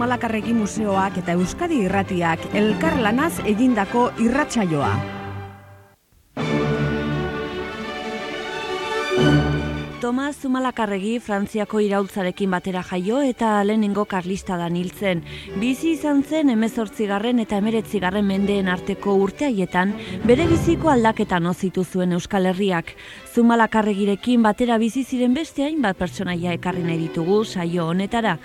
Zumalakarregi Museoak eta Euskadi Irratiak elkarlanaz egindako irratsaioa. Tomas Zumalakarregi Frantziako iraultzarekin batera jaio eta lehenengo karlista da niltzen. Bizi izan zen emezortzigarren eta emeretzigarren mendeen arteko urte haietan bere biziko aldaketan ozitu zuen Euskal Herriak. Zumalakarregirekin batera bizi ziren beste hainbat pertsonaia ekarri nahi ditugu saio honetara.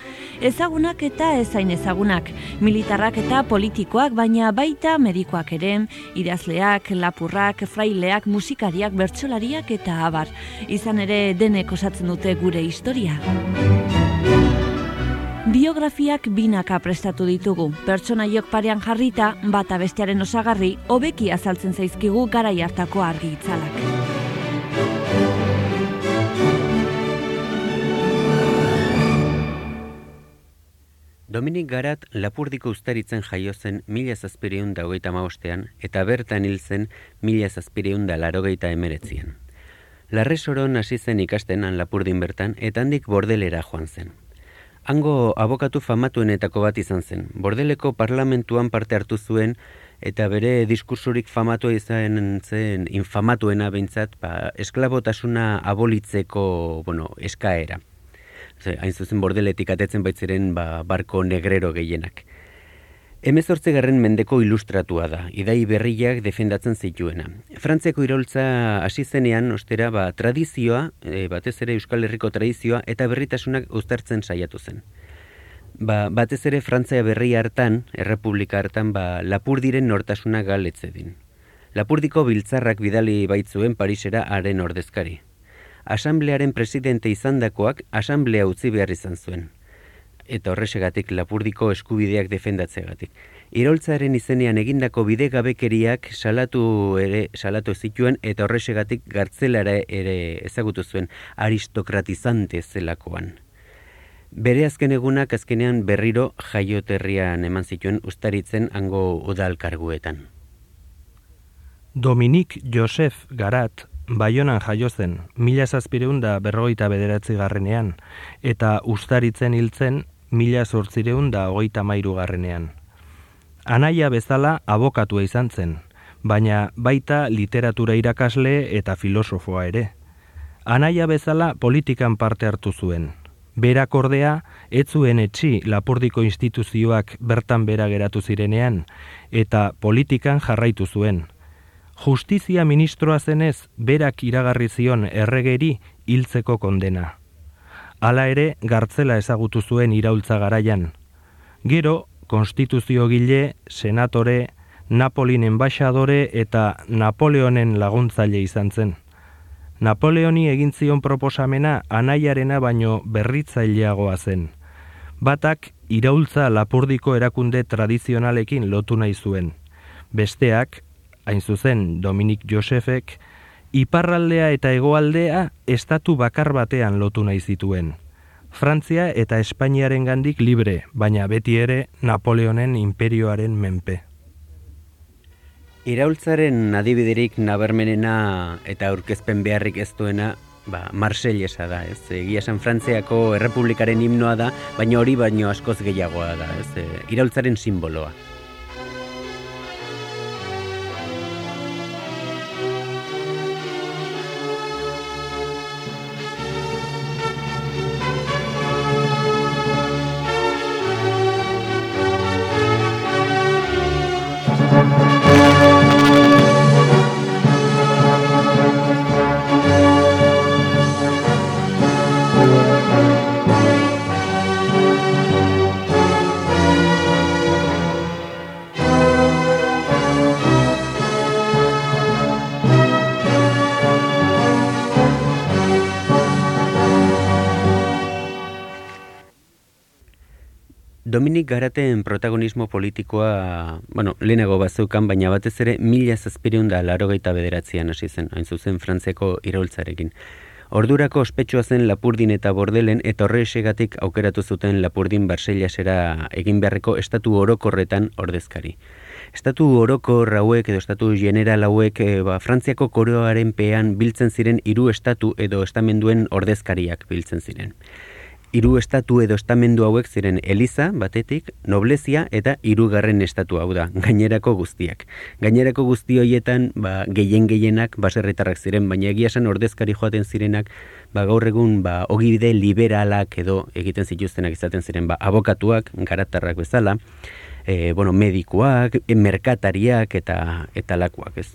Ezagunak eta ezain ezagunak, militarrak eta politikoak, baina baita medikoak ere, idazleak, lapurrak, fraileak, musikariak, bertsolariak eta abar. Izan ere denek osatzen dute gure historia. Biografiak binaka prestatu ditugu. Pertsonaiok parean jarrita, bata bestearen osagarri, hobeki azaltzen zaizkigu garai hartako argi itzalak. Dominik Garat Lapurdiko ustaritzen jaio zen mila zazpireun da maostean eta bertan hil zen mila zazpireun da larogeita emeretzian. Larre soron hasi zen ikasten han Lapurdin bertan eta handik bordelera joan zen. Hango abokatu famatuenetako bat izan zen. Bordeleko parlamentuan parte hartu zuen eta bere diskursurik famatu izan zen infamatuena behintzat ba, esklabotasuna abolitzeko bueno, eskaera. Ze, hain zuzen bordeletik atetzen baitziren ba, barko negrero gehienak. Hemezortze garren mendeko ilustratua da, idai berriak defendatzen zituena. Frantziako iraultza hasi zenean, ostera, ba, tradizioa, e, batez ere Euskal Herriko tradizioa, eta berritasunak uztartzen saiatu zen. Ba, batez ere Frantzia berri hartan, errepublika hartan, ba, lapurdiren nortasuna galetzedin. Lapurdiko biltzarrak bidali baitzuen Parisera haren ordezkari. Asamblearen presidente izandakoak asamblea utzi behar izan zuen. Eta horresegatik lapurdiko eskubideak defendatzegatik. Iroltzaren izenean egindako bidegabekeriak salatu ere salatu zituen eta horresegatik gartzelara ere ezagutu zuen aristokratizante zelakoan. Bere azken egunak azkenean berriro jaioterrian eman zituen ustaritzen hango udalkarguetan. Dominik Josef Garat Baionan jaio zen, mila zazpireun da berrogeita bederatzi garrenean, eta ustaritzen hiltzen mila zortzireun da hogeita mairu garrenean. Anaia bezala abokatua izan zen, baina baita literatura irakasle eta filosofoa ere. Anaia bezala politikan parte hartu zuen. Berak ordea, ez zuen etxi lapurdiko instituzioak bertan bera geratu zirenean, eta politikan jarraitu zuen. Justizia ministroa zenez, berak iragarri zion erregeri hiltzeko kondena. Hala ere, gartzela ezagutu zuen iraultza garaian. Gero, konstituzio gile, senatore, Napolin enbaixadore eta Napoleonen laguntzaile izan zen. Napoleoni egin zion proposamena anaiarena baino berritzaileagoa zen. Batak iraultza lapurdiko erakunde tradizionalekin lotu nahi zuen. Besteak, hain zuzen Dominik Josefek, iparraldea eta hegoaldea estatu bakar batean lotu nahi zituen. Frantzia eta Espainiaren gandik libre, baina beti ere Napoleonen imperioaren menpe. Iraultzaren adibiderik nabarmenena eta aurkezpen beharrik ez duena, ba, Marsellesa da, ez? Egia esan Frantziako Errepublikaren himnoa da, baina hori baino askoz gehiagoa da, ez? Iraultzaren simboloa. Dominik Garaten protagonismo politikoa, bueno, lehenago bazeukan, baina batez ere mila zazpireun da laro bederatzean hasi zen, hain zuzen Frantziako iraultzarekin. Ordurako ospetsua zen Lapurdin eta Bordelen eta horre aukeratu zuten Lapurdin Barseilasera egin beharreko estatu orokorretan ordezkari. Estatu orokor hauek edo estatu general hauek e, ba, Frantziako koroaren pean biltzen ziren hiru estatu edo estamenduen ordezkariak biltzen ziren hiru estatu edo estamendu hauek ziren Eliza batetik, Noblezia eta hirugarren estatu hau da, gainerako guztiak. Gainerako guzti hoietan, ba, gehien gehienak baserritarrak ziren, baina egia esan ordezkari joaten zirenak, ba, gaur egun ba, ogibide liberalak edo egiten zituztenak izaten ziren, ba, abokatuak, garatarrak bezala, e, bueno, medikuak, merkatariak eta eta lakuak, ez.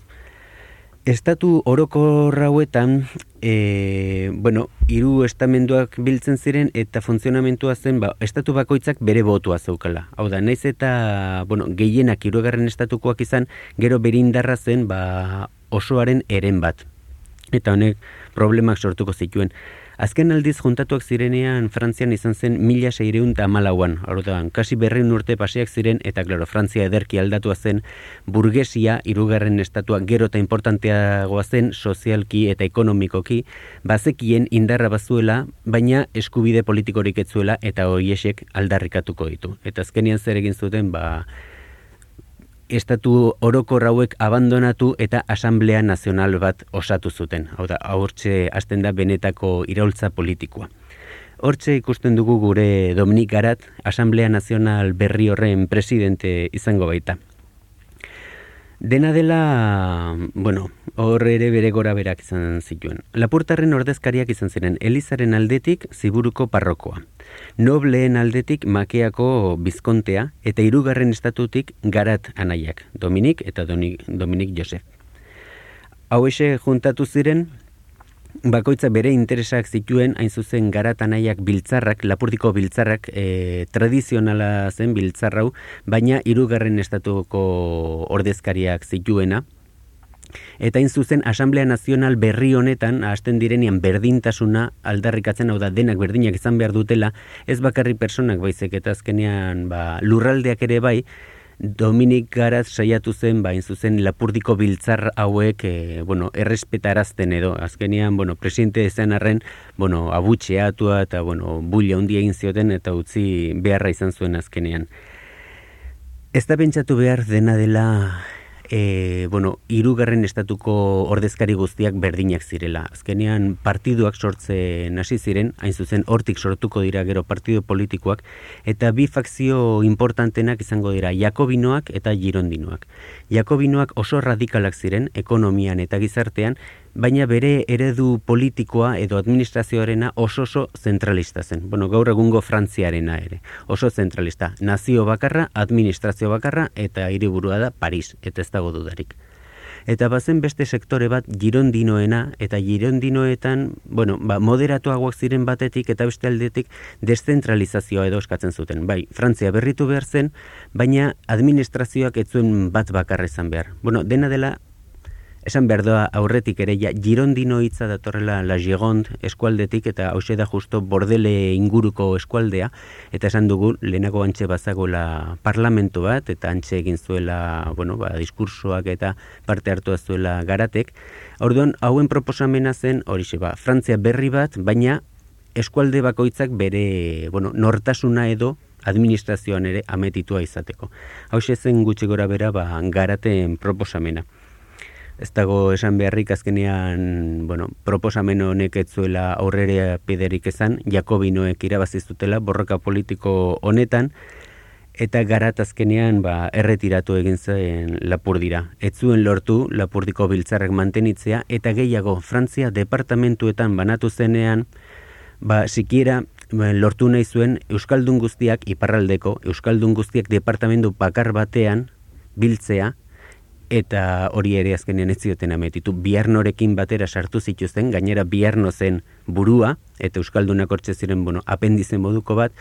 Estatu oroko rauetan, e, bueno, hiru estamenduak biltzen ziren eta funtzionamentua zen, ba, estatu bakoitzak bere botua zeukala. Hau da, naiz eta, bueno, gehienak hirugarren estatukoak izan, gero berindarra zen, ba, osoaren eren bat. Eta honek problemak sortuko zituen. Azken aldiz juntatuak zirenean Frantzian izan zen mila seireun eta malauan. kasi berreun urte paseak ziren eta, klaro, Frantzia ederki aldatua zen burgesia, irugarren estatua gero eta importanteagoa zen sozialki eta ekonomikoki, bazekien indarra bazuela, baina eskubide politikorik etzuela eta hoiesek aldarrikatuko ditu. Eta azkenian zer egin zuten, ba, estatu oroko rauek abandonatu eta asamblea nazional bat osatu zuten. Hau da, haurtxe hasten da benetako iraultza politikoa. Hortxe ikusten dugu gure Dominik Garat, Asamblea Nazional berri horren presidente izango baita. Dena dela, bueno, hor ere bere gora berak izan zituen. Lapurtarren ordezkariak izan ziren Elizaren aldetik ziburuko parrokoa. Nobleen aldetik makeako bizkontea eta hirugarren estatutik garat anaiak, Dominik eta Dominik Josef. Hau juntatu ziren, bakoitza bere interesak zituen hain zuzen garat anaiak biltzarrak, lapurtiko biltzarrak e, tradizionala zen biltzarrau, baina hirugarren estatuko ordezkariak zituena, Eta in zuzen Asamblea Nazional berri honetan hasten direnian berdintasuna aldarrikatzen hau da denak berdinak izan behar dutela, ez bakarri personak baizik eta azkenean ba, lurraldeak ere bai, Dominik Garaz saiatu zen, ba, zuzen lapurdiko biltzar hauek, e, bueno, errespetarazten edo, azkenean, bueno, presidente ezan arren, bueno, abutxeatua eta, bueno, bulla hundi egin zioten eta utzi beharra izan zuen azkenean. Ez da pentsatu behar dena dela e, bueno, irugarren estatuko ordezkari guztiak berdinak zirela. Azkenean partiduak sortzen hasi ziren, hain zuzen hortik sortuko dira gero partidu politikoak, eta bi fakzio importantenak izango dira Jakobinoak eta Girondinoak. Jakobinoak oso radikalak ziren ekonomian eta gizartean, baina bere eredu politikoa edo administrazioarena oso oso zentralista zen. Bueno, gaur egungo Frantziarena ere. Oso zentralista. Nazio bakarra, administrazio bakarra eta hiriburua da Paris, eta ez dago dudarik. Eta bazen beste sektore bat girondinoena, eta girondinoetan, bueno, ba, moderatuagoak ziren batetik eta beste aldetik deszentralizazioa edo eskatzen zuten. Bai, Frantzia berritu behar zen, baina administrazioak ez zuen bat bakarrezan behar. Bueno, dena dela Esan behar aurretik ere, ja, girondino hitza datorrela La Gironde eskualdetik eta hause da justo bordele inguruko eskualdea, eta esan dugu lehenago antxe bazagola parlamento bat, eta antxe egin zuela, bueno, ba, diskursoak eta parte hartu zuela garatek. Orduan, hauen proposamena zen, hori ba, Frantzia berri bat, baina eskualde bakoitzak bere, bueno, nortasuna edo administrazioan ere ametitua izateko. Hau zen gutxi gora bera, ba, garaten proposamena ez dago esan beharrik azkenean, bueno, proposamen honek ez zuela aurrera piderik esan, Jakobinoek irabazizutela borroka politiko honetan, eta garat azkenean ba, erretiratu egin zen lapur dira. Ez zuen lortu lapurdiko biltzarrak mantenitzea, eta gehiago Frantzia departamentuetan banatu zenean, ba, sikiera ba, lortu nahi zuen Euskaldun guztiak iparraldeko, Euskaldun guztiak departamentu bakar batean biltzea, eta hori ere azkenean ez zioten ametitu. Biarnorekin batera sartu zituzten, gainera biarno zen burua, eta Euskaldunak hortze ziren, bueno, apendizen moduko bat,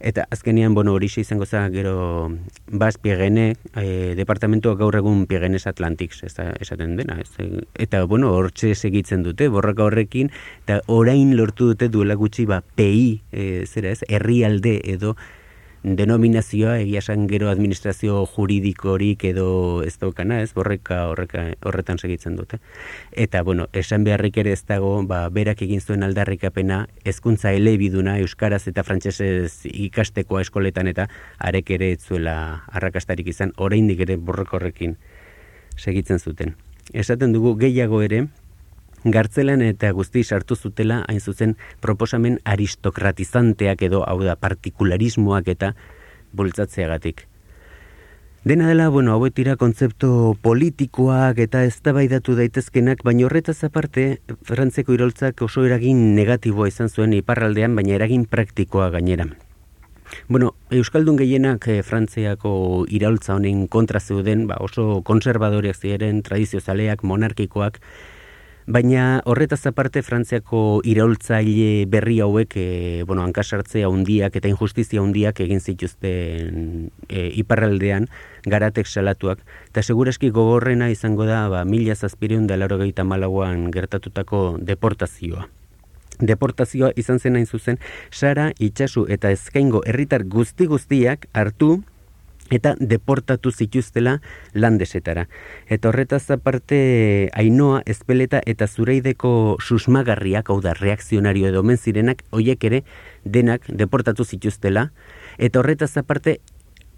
eta azkenean, bueno, hori izango za, gero, baz piegene, e, departamentua gaur egun piegenes Atlantics, ez esaten dena, ez, eta, bueno, hortze segitzen dute, borraka horrekin, eta orain lortu dute duela gutxi, ba, PI, e, zera ez, herrialde edo, denominazioa egia esan gero administrazio juridikorik edo ez daukana, ez borreka horreka, horretan segitzen dute. Eta, bueno, esan beharrik ere ez dago, ba, berak egin zuen aldarrikapena, hezkuntza elebiduna, euskaraz eta frantsesez ikastekoa eskoletan eta arek ere etzuela arrakastarik izan, oraindik ere borrekorrekin segitzen zuten. Esaten dugu gehiago ere, gartzelan eta guzti sartu zutela hain zuzen proposamen aristokratizanteak edo hau da partikularismoak eta bultzatzeagatik. Dena dela, bueno, hau tira kontzeptu politikoak eta eztabaidatu daitezkenak, baina horretaz aparte, Frantzeko iroltzak oso eragin negatiboa izan zuen iparraldean, baina eragin praktikoa gainera. Bueno, Euskaldun gehienak e, Frantziako iraultza honen kontra zeuden, ba, oso konservadoreak ziren, tradiziozaleak, monarkikoak, Baina horretaz aparte Frantziako iraultzaile berri hauek e, bueno, hankasartzea hundiak eta injustizia hundiak egin zituzten e, iparraldean garatek salatuak. Eta segureski gogorrena izango da ba, mila zazpireun da laro malauan gertatutako deportazioa. Deportazioa izan zen hain zuzen, Sara, Itxasu eta Ezkaingo herritar guzti guztiak hartu eta deportatu zituztela landesetara. Eta horretaz aparte Ainoa, Espeleta eta Zureideko susmagarriak, hau da reakzionario edo menzirenak, hoiek ere denak deportatu zituztela. Eta horretaz aparte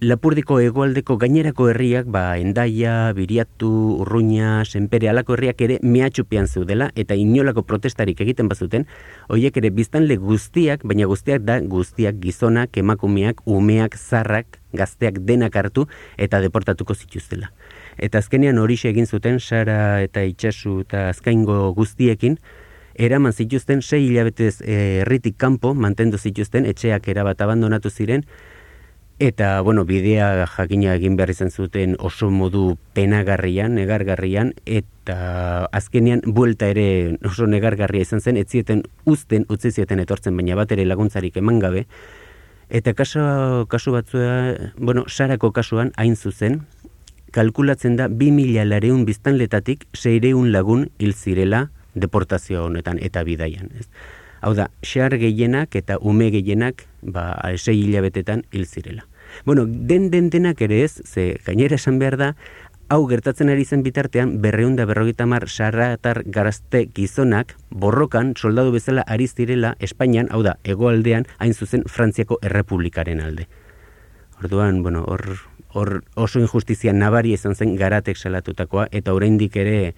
Lapurdiko egoaldeko gainerako herriak, ba, Endaia, Biriatu, Urruña, Senpere, alako herriak ere mehatxupian zeudela, eta inolako protestarik egiten bazuten, hoiek ere biztanle guztiak, baina guztiak da guztiak gizonak, emakumeak, umeak, zarrak, gazteak denak hartu, eta deportatuko zituztela. Eta azkenean hori egin zuten, Sara eta Itxasu eta azkaingo guztiekin, eraman zituzten, sei hilabetez eh, herritik kanpo mantendu zituzten, etxeak erabat abandonatu ziren, Eta, bueno, bidea jakina egin behar izan zuten oso modu penagarrian, negargarrian, eta azkenean buelta ere oso negargarria izan zen, etzieten uzten, utzi zieten etortzen, baina bat ere laguntzarik eman gabe. Eta kasu, kasu batzua, bueno, sarako kasuan, hain zuzen, kalkulatzen da 2000 lareun biztanletatik seireun lagun hil zirela deportazio honetan eta bidaian. Ez? Hau da, xar gehienak eta ume gehienak ba, sei hilabetetan hil zirela. Bueno, den den denak ere ez, ze gainera esan behar da, hau gertatzen ari zen bitartean, berreun da berrogeita mar sarratar garazte gizonak, borrokan, soldadu bezala ari zirela, Espainian, hau da, egoaldean, hain zuzen, Frantziako Errepublikaren alde. Orduan, bueno, hor, hor oso injustizia nabari izan zen garatek salatutakoa, eta oraindik ere,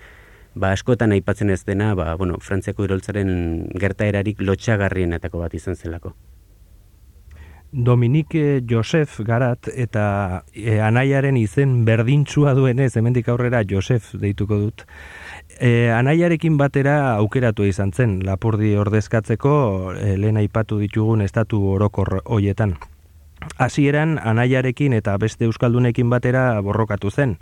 ba, askotan aipatzen ez dena, ba, bueno, Frantziako iroltzaren gertaerarik lotxagarrienetako bat izan zelako. Dominique Josef Garat eta e, anaiaren izen berdintsua duenez, hemendik aurrera Josef deituko dut. E, anaiarekin batera aukeratu izan zen, lapurdi ordezkatzeko e, lehen aipatu ditugun estatu orokor hoietan. Hasieran anaiarekin eta beste euskaldunekin batera borrokatu zen.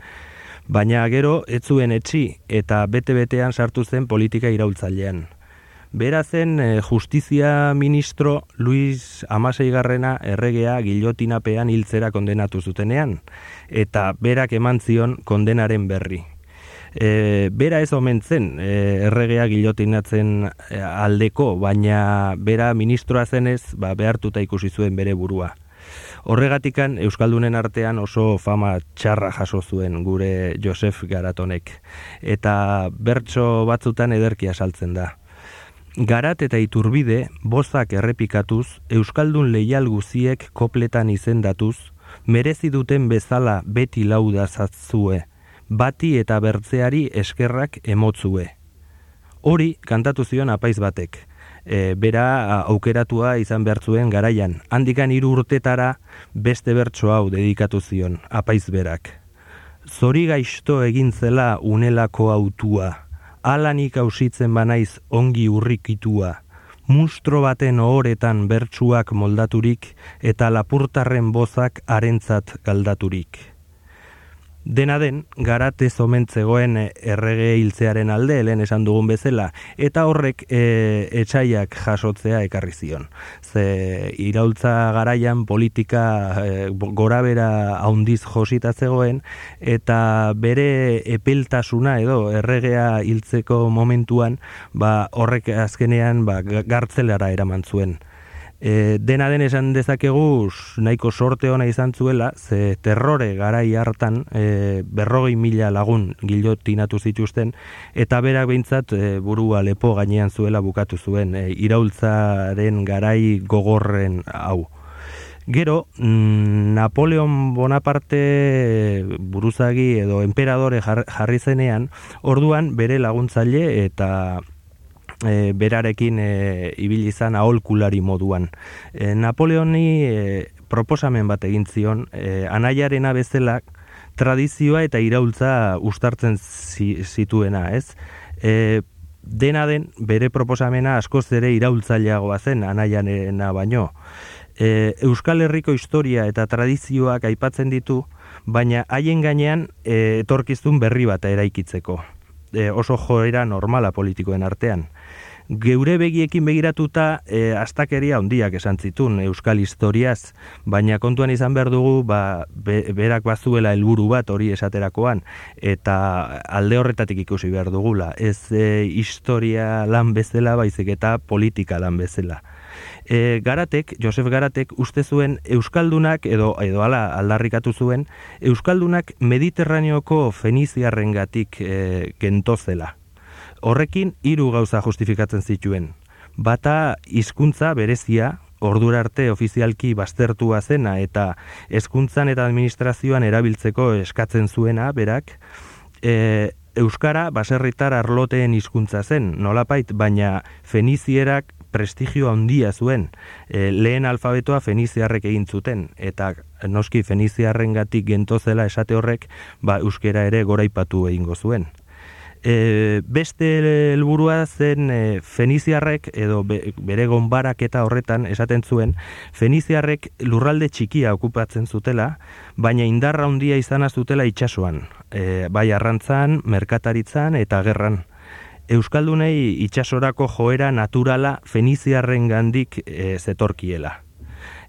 Baina gero ez zuen etxi eta bete-betean sartu zen politika iraultzailean. Bera zen eh, justizia ministro Luis Amasei Garrena erregea gilotinapean hiltzera kondenatu zutenean, eta berak eman zion kondenaren berri. E, bera ez omen zen e, erregea gilotinatzen aldeko, baina bera ministroa zenez ba, behartuta ikusi zuen bere burua. Horregatikan Euskaldunen artean oso fama txarra jaso zuen gure Josef Garatonek, eta bertso batzutan ederkia saltzen da. Garat eta iturbide, bozak errepikatuz, Euskaldun leial guziek kopletan izendatuz, merezi duten bezala beti lauda zatzue, bati eta bertzeari eskerrak emotzue. Hori kantatu zion apaiz batek, e, bera aukeratua izan behartzuen garaian, handikan hiru urtetara beste bertso hau dedikatu zion, apaiz berak. Zori gaizto egin zela unelako autua, alanik ausitzen banaiz ongi urrikitua, mustro baten ohoretan bertsuak moldaturik eta lapurtarren bozak arentzat galdaturik. Dena den, garate zomentzegoen errege hiltzearen alde, helen esan dugun bezala, eta horrek e, etxaiak jasotzea ekarri zion. Ze iraultza garaian politika e, gorabera haundiz josita zegoen, eta bere epeltasuna edo erregea hiltzeko momentuan, ba, horrek azkenean ba, gartzelara eraman zuen. E, dena den esan dezakegu nahiko sorte ona izan zuela, ze terrore garai hartan e, berrogei mila lagun gilotinatu zituzten, eta berak behintzat e, burua lepo gainean zuela bukatu zuen, e, iraultzaren garai gogorren hau. Gero, mm, Napoleon Bonaparte buruzagi edo emperadore jarri zenean, orduan bere laguntzaile eta e, berarekin e, ibili izan aholkulari moduan. E, Napoleoni e, proposamen bat egin zion, e, anaiarena bezala tradizioa eta iraultza ustartzen zituena, ez? E, dena den bere proposamena askoz ere iraultzaileagoa zen anaiarena baino. E, Euskal Herriko historia eta tradizioak aipatzen ditu, baina haien gainean e, etorkizun berri bat eraikitzeko. E, oso joera normala politikoen artean geure begiekin begiratuta e, astakeria handiak esan zitun euskal historiaz, baina kontuan izan behar dugu ba, berak bazuela helburu bat hori esaterakoan eta alde horretatik ikusi behar dugula. Ez e, historia lan bezala baizik eta politika lan bezala. E, garatek, Josef Garatek, uste zuen Euskaldunak, edo, edo ala aldarrikatu zuen, Euskaldunak Mediterraneoko feniziarren gatik e, gentozela. Horrekin hiru gauza justifikatzen zituen. Bata hizkuntza berezia, ordura arte ofizialki baztertua zena eta hezkuntzan eta administrazioan erabiltzeko eskatzen zuena berak, e, euskara baserritar arloteen hizkuntza zen, nolapait, baina fenizierak prestigio handia zuen. E, lehen alfabetoa feniziarrek egin zuten eta noski feniziarrengatik gentozela esate horrek, ba euskera ere goraipatu egingo zuen e, beste helburua zen e, Feniziarrek edo be, bere gonbarak eta horretan esaten zuen Feniziarrek lurralde txikia okupatzen zutela, baina indarra handia izan zutela itsasoan, e, bai arrantzan, merkataritzan eta gerran. Euskaldunei itsasorako joera naturala Feniziarren gandik e, zetorkiela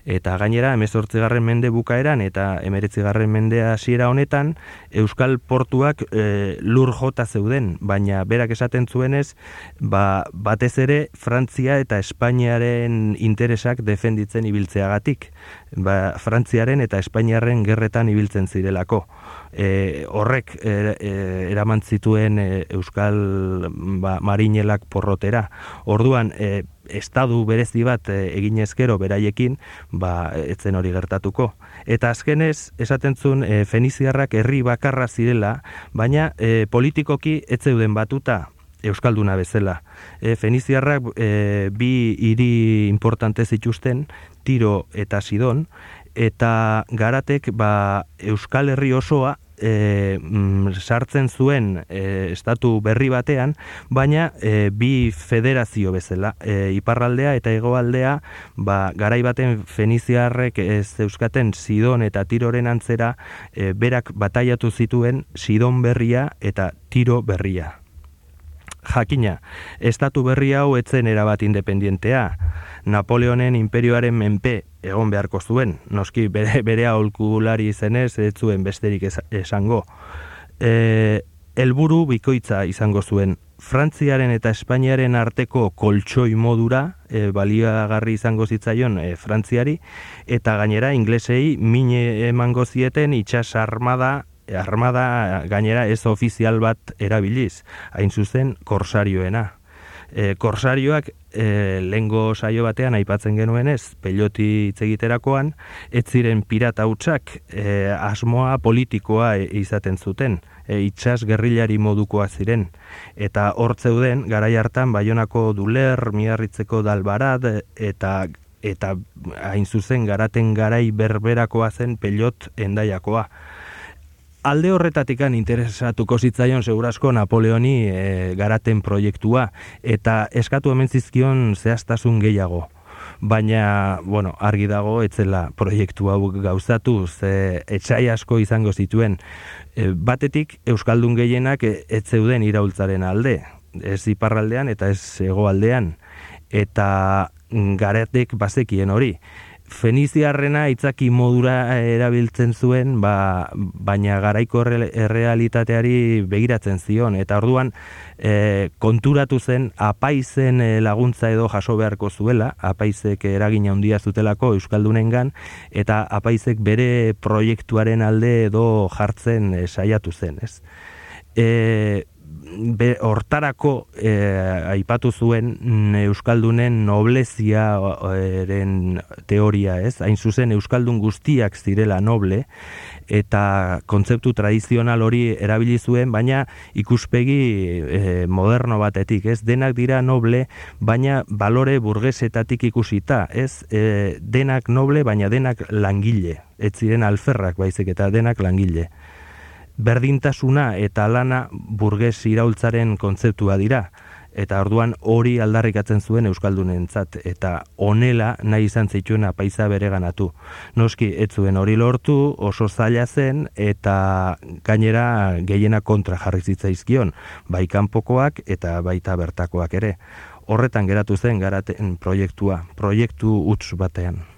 eta gainera garren mende bukaeran eta garren mende hasiera honetan Euskal Portuak e, lur jota zeuden, baina berak esaten zuenez, ba, batez ere Frantzia eta Espainiaren interesak defenditzen ibiltzeagatik, ba, Frantziaren eta Espainiaren gerretan ibiltzen zirelako. E, horrek e, e, eraman zituen e, Euskal ba, Marinelak porrotera. Orduan, e, estadu berezi bat e, egin ezkero beraiekin, ba, etzen hori gertatuko. Eta azkenez, esaten zuen, e, Feniziarrak herri bakarra zirela, baina e, politikoki etzeuden batuta, Euskalduna bezala. E, Feniziarrak e, bi hiri importante zituzten, Tiro eta Sidon, eta garatek ba, Euskal Herri osoa e, mm, sartzen zuen e, estatu berri batean, baina e, bi federazio bezala, e, iparraldea eta hegoaldea, ba, garai baten feniziarrek ez euskaten sidon eta tiroren antzera, e, berak bataiatu zituen sidon berria eta tiro berria. Jakina, estatu berri hau etzen erabat independientea, Napoleonen imperioaren menpe egon beharko zuen, noski bere, bere aholkulari zenez, ez zuen besterik esango. E, elburu bikoitza izango zuen, Frantziaren eta Espainiaren arteko koltsoi modura e, baliagarri izango zitzaion e, Frantziari, eta gainera inglesei mine emango zieten itxas armada, armada gainera ez ofizial bat erabiliz, hain zuzen korsarioena e, korsarioak e, lengo saio batean aipatzen genuenez, peloti itzegiterakoan, ez ziren pirata hutsak e, asmoa politikoa e, izaten zuten, e, itxas gerrilari modukoa ziren. Eta hortzeuden, garai hartan, baionako duler, miarritzeko dalbarad, eta eta hain zuzen garaten garai berberakoa zen pelot endaiakoa alde horretatikan interesatuko zitzaion segurazko Napoleoni e, garaten proiektua eta eskatu hemen zizkion zehaztasun gehiago. Baina, bueno, argi dago, etzela proiektu hau gauzatu, ze etxai asko izango zituen. E, batetik, Euskaldun gehienak ez zeuden iraultzaren alde, ez iparraldean eta ez hegoaldean. Eta garatek bazekien hori. Feniziarrena itzaki modura erabiltzen zuen, ba, baina garaiko errealitateari begiratzen zion. Eta orduan e, konturatu zen apaizen e, laguntza edo jaso beharko zuela, apaizek eragina handia zutelako Euskaldunengan, eta apaizek bere proiektuaren alde edo jartzen saiatu zen. Ez? E, be, hortarako e, aipatu zuen Euskaldunen nobleziaren teoria, ez? Hain zuzen Euskaldun guztiak zirela noble, eta kontzeptu tradizional hori erabili zuen, baina ikuspegi e, moderno batetik, ez? Denak dira noble, baina balore burgesetatik ikusita, ez? E, denak noble, baina denak langile, ez ziren alferrak baizik eta denak langile berdintasuna eta lana burges iraultzaren kontzeptua dira eta orduan hori aldarrikatzen zuen euskaldunentzat eta honela nahi izan zituen apaiza bereganatu. Noski ez zuen hori lortu, oso zaila zen eta gainera gehiena kontra jarri zitzaizkion, bai kanpokoak eta baita bertakoak ere. Horretan geratu zen garaten proiektua, proiektu utz batean.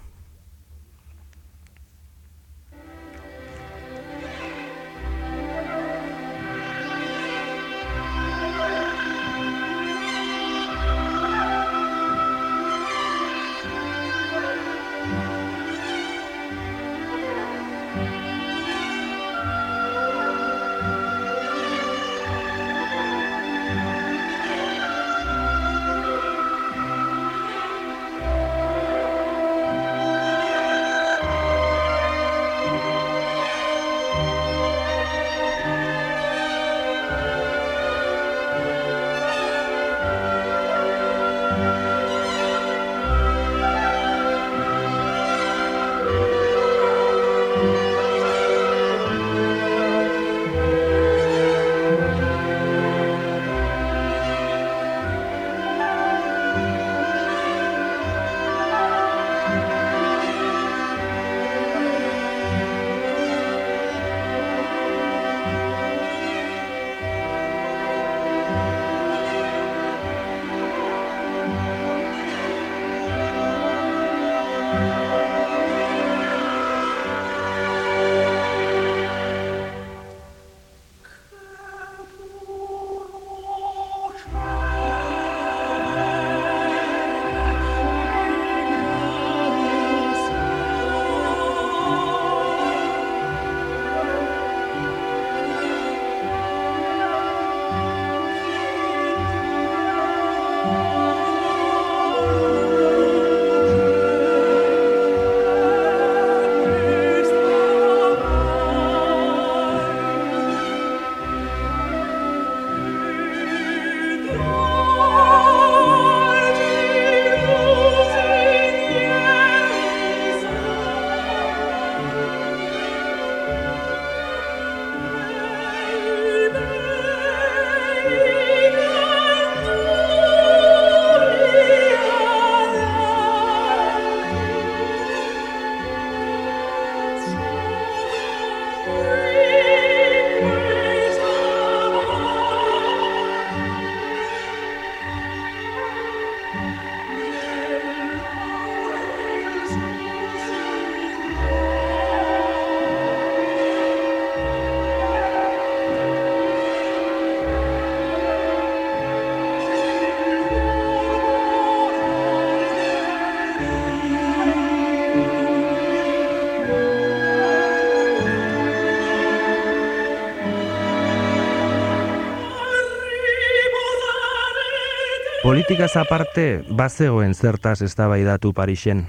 Politikaz aparte, bazegoen zertaz eztabaidatu Parisen.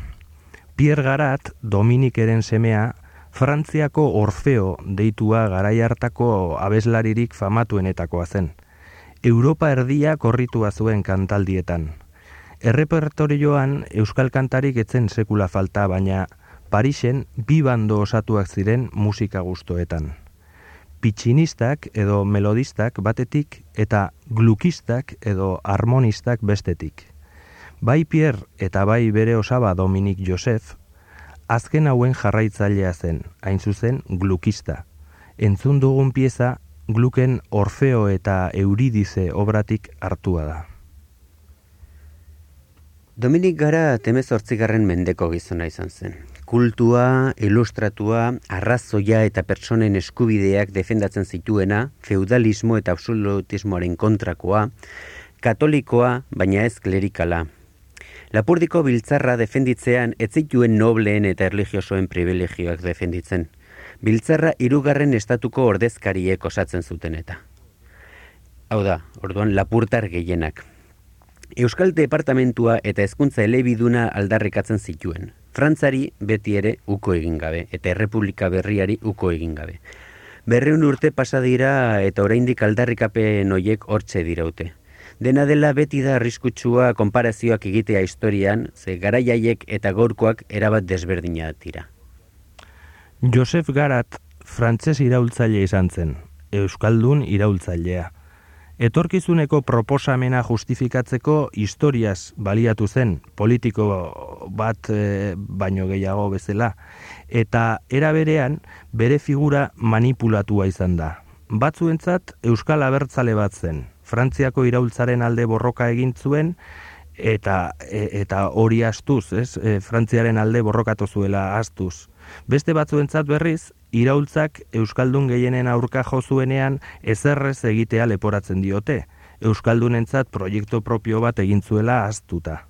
Pierre Garat, Dominikeren semea, Frantziako Orfeo deitua garai hartako abeslaririk famatuenetakoa zen. Europa erdia korritua zuen kantaldietan. Errepertorioan euskal kantarik etzen sekula falta, baina Parisen bi bando osatuak ziren musika gustoetan pitxinistak edo melodistak batetik eta glukistak edo harmonistak bestetik. Bai Pierre eta bai bere osaba Dominik Josef, azken hauen jarraitzailea zen, hain zuzen glukista. Entzun dugun pieza gluken Orfeo eta Euridize obratik hartua da. Dominik Gara temezortzigarren mendeko gizona izan zen. Kultua, ilustratua, arrazoia eta personen eskubideak defendatzen zituena, feudalismo eta absolutismoaren kontrakoa, katolikoa, baina ez klerikala. Lapurdiko biltzarra defenditzean ez zituen nobleen eta erligiosoen privilegioak defenditzen. Biltzarra irugarren estatuko ordezkariek osatzen zuten eta. Hau da, orduan lapurtar gehienak. Euskal Departamentua eta Hezkuntza Elebiduna aldarrikatzen zituen. Frantzari beti ere uko egin gabe eta Errepublika berriari uko egin gabe. Berreun urte pasa dira eta oraindik aldarrikapen hoiek hortze diraute. Dena dela beti da arriskutsua konparazioak egitea historian, ze garaiaiek eta gaurkoak erabat desberdina dira. Josef Garat frantses iraultzaile izan zen, euskaldun iraultzailea etorkizuneko proposamena justifikatzeko historiaz baliatu zen politiko bat e, baino gehiago bezala eta era berean bere figura manipulatua izan da. Batzuentzat Euskal Abertzale bat zen. Frantziako iraultzaren alde borroka egin zuen eta e, eta hori astuz, ez? E, Frantziaren alde borrokatu zuela astuz. Beste batzuentzat berriz iraultzak euskaldun gehienen aurka jo zuenean ezerrez egitea leporatzen diote. Euskaldunentzat proiektu propio bat egin zuela astuta.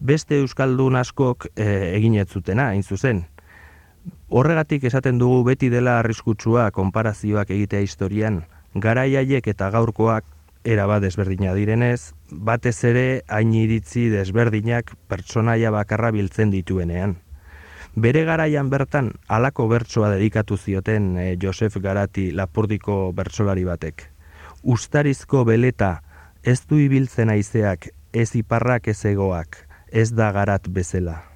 Beste euskaldun askok e, egin ez zutena, hain zuzen. Horregatik esaten dugu beti dela arriskutsua konparazioak egitea historian, garaiaiek eta gaurkoak erabat desberdina direnez, batez ere hain iritzi desberdinak pertsonaia bakarra biltzen dituenean. Bere garaian bertan halako bertsoa dedikatu zioten e, Josef Garati Lapurdiko bertsolari batek. Ustarizko beleta ez du ibiltzen aizeak, ez iparrak ez egoak, ez da garat bezala.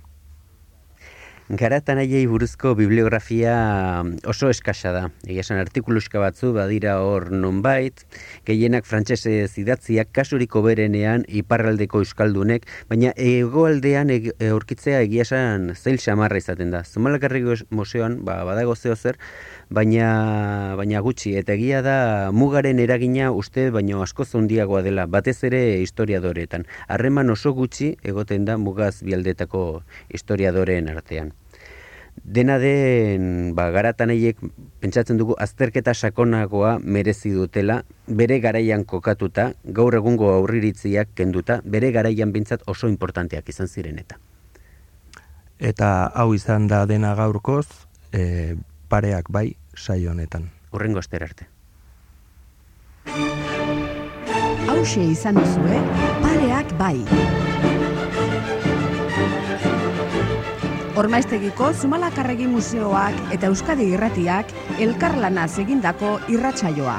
Garatan aiei buruzko bibliografia mm, oso eskasa da. Egia esan artikuluska batzu badira hor nonbait, gehienak frantsese zidatziak kasuriko berenean iparraldeko euskaldunek, baina egoaldean aurkitzea egia esan zeil samarra izaten da. Zumalakarriko museoan, ba, badago zeo zer, baina, baina gutxi, eta egia da mugaren eragina uste baino asko zondiagoa dela, batez ere historiadoretan. Harreman oso gutxi egoten da mugaz bialdetako historiadoreen artean. Dena den, ba, garatan pentsatzen dugu azterketa sakonagoa merezi dutela, bere garaian kokatuta, gaur egungo aurriritziak kenduta, bere garaian bintzat oso importanteak izan ziren eta. Eta hau izan da dena gaurkoz, e, pareak bai saio honetan. Urrengo ester arte. Hau izan duzu, eh? Pareak bai. Ormaiztegiko Zumalakarregi Museoak eta Euskadi Irratiak elkarlana egindako irratsaioa.